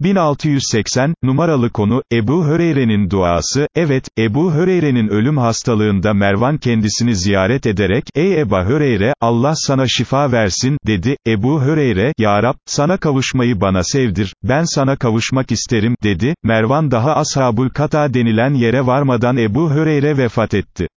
1680, numaralı konu, Ebu Höreyre'nin duası, evet, Ebu Höreyre'nin ölüm hastalığında Mervan kendisini ziyaret ederek, ey Ebu Höreyre, Allah sana şifa versin, dedi, Ebu Höreyre, Ya Rab, sana kavuşmayı bana sevdir, ben sana kavuşmak isterim, dedi, Mervan daha Ashabul Kata denilen yere varmadan Ebu Höreyre vefat etti.